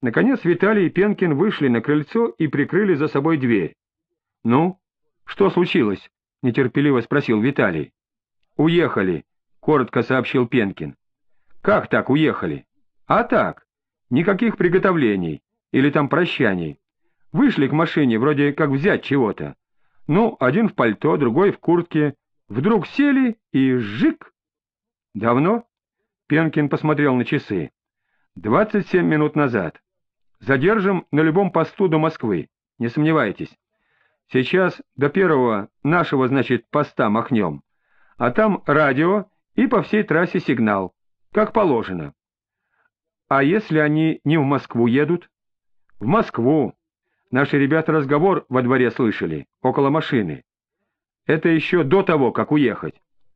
Наконец Виталий и Пенкин вышли на крыльцо и прикрыли за собой дверь. — Ну, что случилось? — нетерпеливо спросил Виталий. — Уехали, — коротко сообщил Пенкин. — Как так уехали? — А так, никаких приготовлений или там прощаний. Вышли к машине, вроде как взять чего-то. Ну, один в пальто, другой в куртке. Вдруг сели и жик. — Давно? — Пенкин посмотрел на часы. — Двадцать семь минут назад. Задержим на любом посту до Москвы, не сомневайтесь. Сейчас до первого нашего, значит, поста махнем, а там радио и по всей трассе сигнал, как положено. А если они не в Москву едут? В Москву. Наши ребята разговор во дворе слышали, около машины. Это еще до того, как уехать.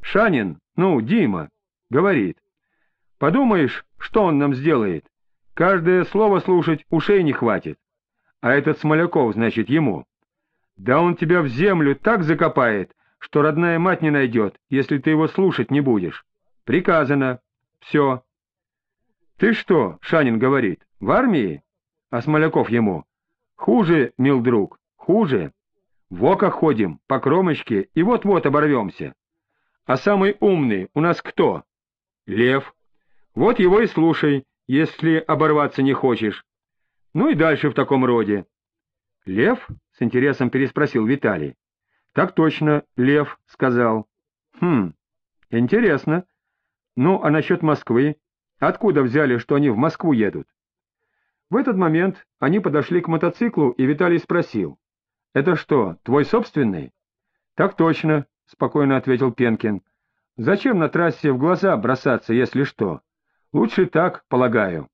Шанин, ну, Дима, говорит. Подумаешь, что он нам сделает? Каждое слово слушать ушей не хватит. А этот Смоляков, значит, ему. Да он тебя в землю так закопает, что родная мать не найдет, если ты его слушать не будешь. Приказано. Все. Ты что, Шанин говорит, в армии? А Смоляков ему. Хуже, мил друг, хуже. В око ходим, по кромочке, и вот-вот оборвемся. А самый умный у нас кто? Лев. Вот его и слушай, если оборваться не хочешь. Ну и дальше в таком роде. — Лев? — с интересом переспросил Виталий. — Так точно, Лев, — сказал. — Хм, интересно. Ну, а насчет Москвы? Откуда взяли, что они в Москву едут? В этот момент они подошли к мотоциклу, и Виталий спросил. — Это что, твой собственный? — Так точно, — спокойно ответил Пенкин. — Зачем на трассе в глаза бросаться, если что? — Лучше так, полагаю.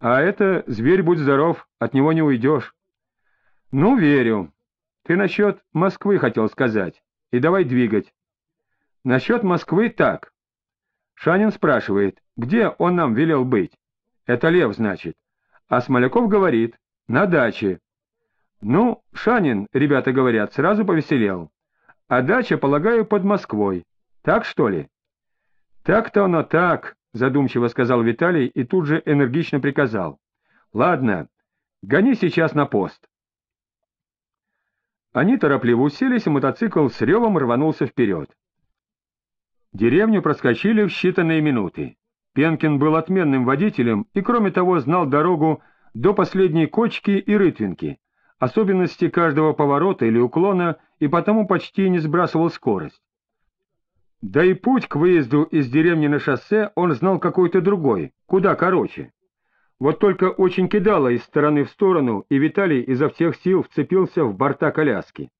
А это, зверь, будь здоров, от него не уйдешь. Ну, верю. Ты насчет Москвы хотел сказать. И давай двигать. Насчет Москвы так. Шанин спрашивает, где он нам велел быть. Это Лев, значит. А Смоляков говорит, на даче. Ну, Шанин, ребята говорят, сразу повеселел. А дача, полагаю, под Москвой. Так, что ли? Так-то оно так, задумчиво сказал Виталий и тут же энергично приказал. Ладно, гони сейчас на пост. Они торопливо уселись, и мотоцикл с ревом рванулся вперед. Деревню проскочили в считанные минуты. Пенкин был отменным водителем и, кроме того, знал дорогу до последней кочки и рытвинки, особенности каждого поворота или уклона, и потому почти не сбрасывал скорость. Да и путь к выезду из деревни на шоссе он знал какой-то другой, куда короче. Вот только очень кидало из стороны в сторону, и Виталий изо всех сил вцепился в борта коляски.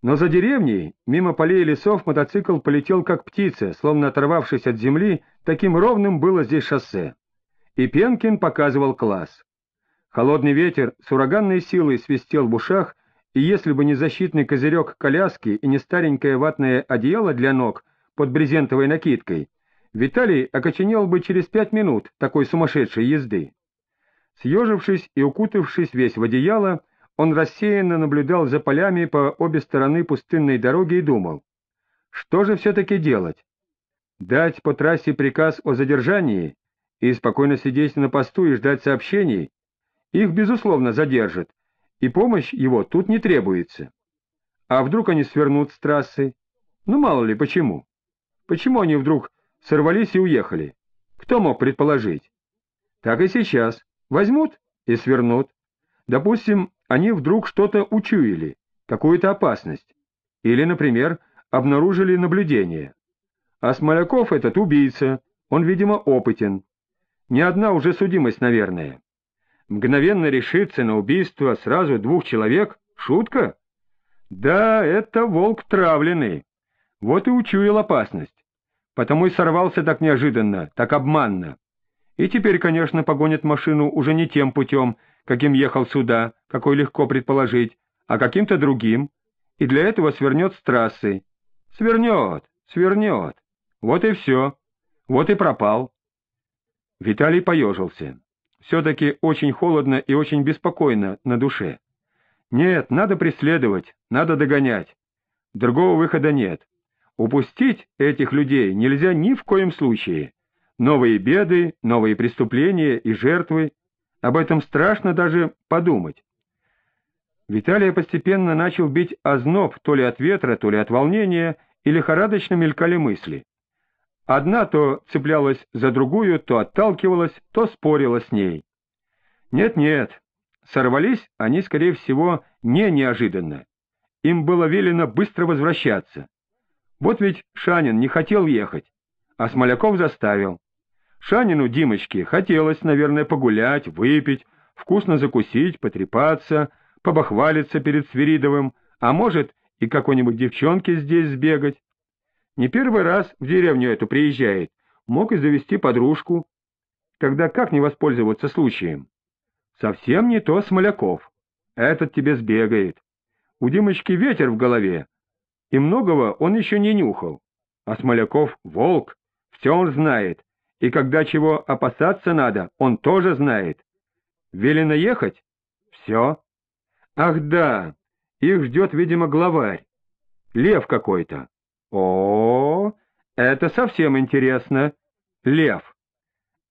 Но за деревней, мимо полей и лесов, мотоцикл полетел как птица, словно оторвавшись от земли, таким ровным было здесь шоссе. И Пенкин показывал класс. Холодный ветер с ураганной силой свистел в ушах, и если бы не защитный козырек коляски и не старенькое ватное одеяло для ног под брезентовой накидкой, Виталий окоченел бы через пять минут такой сумасшедшей езды. Съежившись и укутавшись весь в одеяло, он рассеянно наблюдал за полями по обе стороны пустынной дороги и думал, что же все-таки делать? Дать по трассе приказ о задержании и спокойно сидеть на посту и ждать сообщений? Их, безусловно, задержат, и помощь его тут не требуется. А вдруг они свернут с трассы? Ну, мало ли, почему? Почему они вдруг сорвались и уехали? Кто мог предположить? Так и сейчас. Возьмут и свернут. Допустим, они вдруг что-то учуяли, какую-то опасность. Или, например, обнаружили наблюдение. А Смоляков этот убийца, он, видимо, опытен. Не одна уже судимость, наверное. Мгновенно решиться на убийство сразу двух человек — шутка? Да, это волк травленный. Вот и учуял опасность. Потому и сорвался так неожиданно, так обманно. И теперь, конечно, погонит машину уже не тем путем, каким ехал сюда, какой легко предположить, а каким-то другим, и для этого свернет с трассы. Свернет, свернет. Вот и все. Вот и пропал. Виталий поежился все-таки очень холодно и очень беспокойно на душе. Нет, надо преследовать, надо догонять. Другого выхода нет. Упустить этих людей нельзя ни в коем случае. Новые беды, новые преступления и жертвы. Об этом страшно даже подумать. Виталия постепенно начал бить озноб то ли от ветра, то ли от волнения, и лихорадочно мелькали мысли. Одна то цеплялась за другую, то отталкивалась, то спорила с ней. Нет-нет, сорвались они, скорее всего, не неожиданно. Им было велено быстро возвращаться. Вот ведь Шанин не хотел ехать, а Смоляков заставил. Шанину, Димочке, хотелось, наверное, погулять, выпить, вкусно закусить, потрепаться, побахвалиться перед Свиридовым, а может и какой-нибудь девчонке здесь сбегать. Не первый раз в деревню эту приезжает, мог и завести подружку. Тогда как не воспользоваться случаем? Совсем не то Смоляков. Этот тебе сбегает. У Димочки ветер в голове, и многого он еще не нюхал. А Смоляков — волк, все он знает, и когда чего опасаться надо, он тоже знает. Велено ехать? Все. Ах да, их ждет, видимо, главарь. Лев какой-то. О, это совсем интересно. Лев.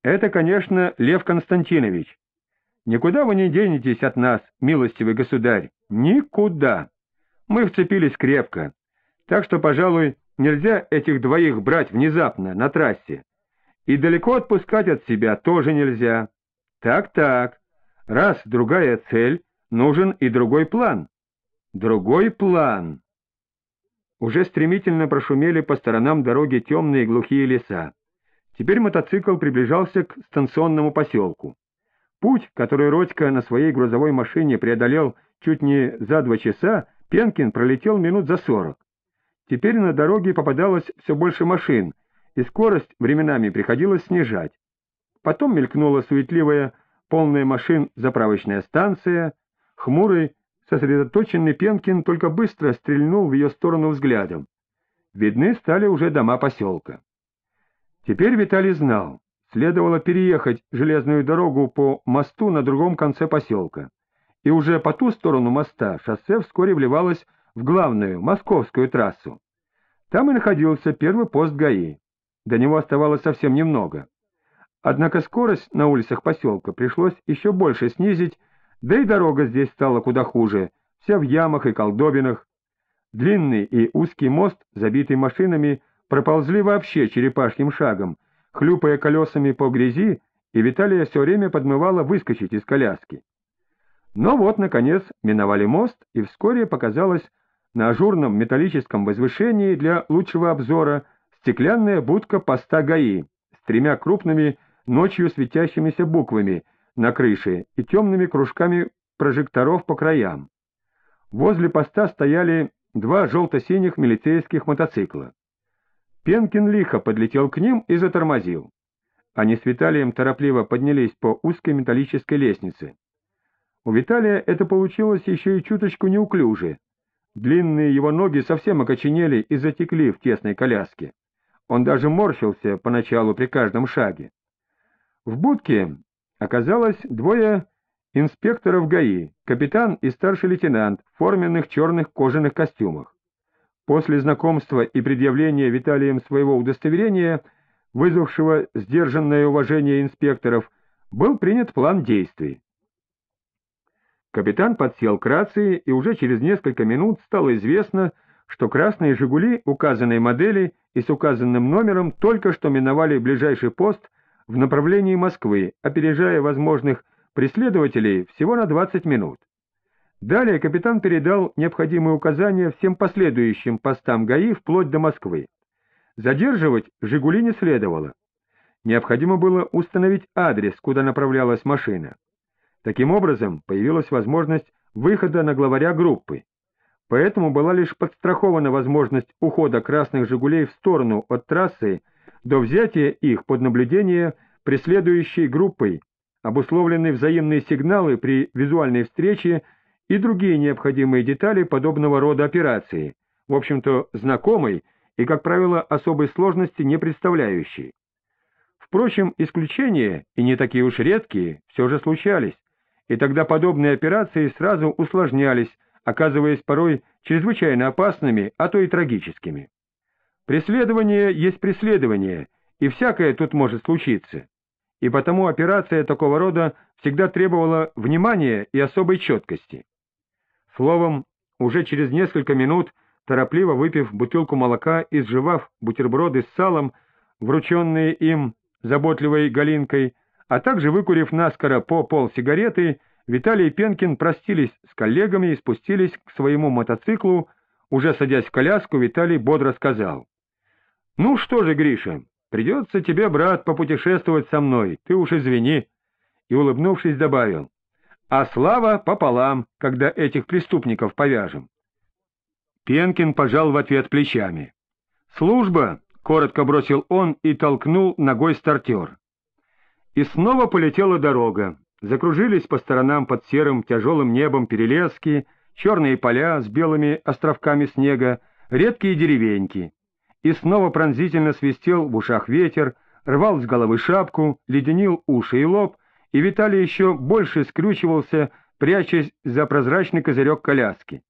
Это, конечно, Лев Константинович. Никуда вы не денетесь от нас, милостивый государь. Никуда. Мы вцепились крепко. Так что, пожалуй, нельзя этих двоих брать внезапно, на трассе. И далеко отпускать от себя тоже нельзя. Так-так. Раз другая цель, нужен и другой план. Другой план. Уже стремительно прошумели по сторонам дороги темные глухие леса. Теперь мотоцикл приближался к станционному поселку. Путь, который Родька на своей грузовой машине преодолел чуть не за два часа, Пенкин пролетел минут за сорок. Теперь на дороге попадалось все больше машин, и скорость временами приходилось снижать. Потом мелькнула суетливая, полная машин заправочная станция, хмурый, Сосредоточенный Пенкин только быстро стрельнул в ее сторону взглядом. Видны стали уже дома поселка. Теперь Виталий знал, следовало переехать железную дорогу по мосту на другом конце поселка, и уже по ту сторону моста шоссе вскоре вливалось в главную, московскую трассу. Там и находился первый пост ГАИ. До него оставалось совсем немного. Однако скорость на улицах поселка пришлось еще больше снизить, да и дорога здесь стала куда хуже, вся в ямах и колдобинах. Длинный и узкий мост, забитый машинами, проползли вообще черепашьим шагом, хлюпая колесами по грязи, и Виталия все время подмывала выскочить из коляски. Но вот, наконец, миновали мост, и вскоре показалась на ажурном металлическом возвышении для лучшего обзора стеклянная будка поста ГАИ с тремя крупными ночью светящимися буквами на крыше и темными кружками прожекторов по краям. Возле поста стояли два желто-синих милицейских мотоцикла. Пенкин лихо подлетел к ним и затормозил. Они с Виталием торопливо поднялись по узкой металлической лестнице. У Виталия это получилось еще и чуточку неуклюже. Длинные его ноги совсем окоченели и затекли в тесной коляске. Он даже морщился поначалу при каждом шаге. В будке оказалось двое инспекторов ГАИ, капитан и старший лейтенант в форменных черных кожаных костюмах. После знакомства и предъявления Виталием своего удостоверения, вызвавшего сдержанное уважение инспекторов, был принят план действий. Капитан подсел к рации, и уже через несколько минут стало известно, что красные «Жигули» указанной модели и с указанным номером только что миновали ближайший пост в направлении Москвы, опережая возможных преследователей всего на 20 минут. Далее капитан передал необходимые указания всем последующим постам ГАИ вплоть до Москвы. Задерживать «Жигули» не следовало. Необходимо было установить адрес, куда направлялась машина. Таким образом, появилась возможность выхода на главаря группы. Поэтому была лишь подстрахована возможность ухода красных «Жигулей» в сторону от трассы до взятия их под наблюдение преследующей группой, обусловлены взаимные сигналы при визуальной встрече и другие необходимые детали подобного рода операции, в общем-то знакомой и, как правило, особой сложности не представляющей. Впрочем, исключения, и не такие уж редкие, все же случались, и тогда подобные операции сразу усложнялись, оказываясь порой чрезвычайно опасными, а то и трагическими. Преследование есть преследование, и всякое тут может случиться. и потому операция такого рода всегда требовала внимания и особой четкости. Словом, уже через несколько минут, торопливо выпив бутылку молока и сживав бутерброды с салом, врученные им заботливой Галинкой, а также выкурив наскоро по пол сигареты, Виталий и Пенкин простились с коллегами и спустились к своему мотоциклу. Уже садясь в коляску, Виталий бодро сказал. — Ну что же, Гриша, придется тебе, брат, попутешествовать со мной, ты уж извини. И, улыбнувшись, добавил. — А слава пополам, когда этих преступников повяжем. Пенкин пожал в ответ плечами. «Служба!» — коротко бросил он и толкнул ногой стартер. И снова полетела дорога. Закружились по сторонам под серым тяжелым небом перелески, черные поля с белыми островками снега, редкие деревеньки. И снова пронзительно свистел в ушах ветер, рвал с головы шапку, леденил уши и лоб, и Виталий еще больше скрючивался, прячась за прозрачный козырек коляски.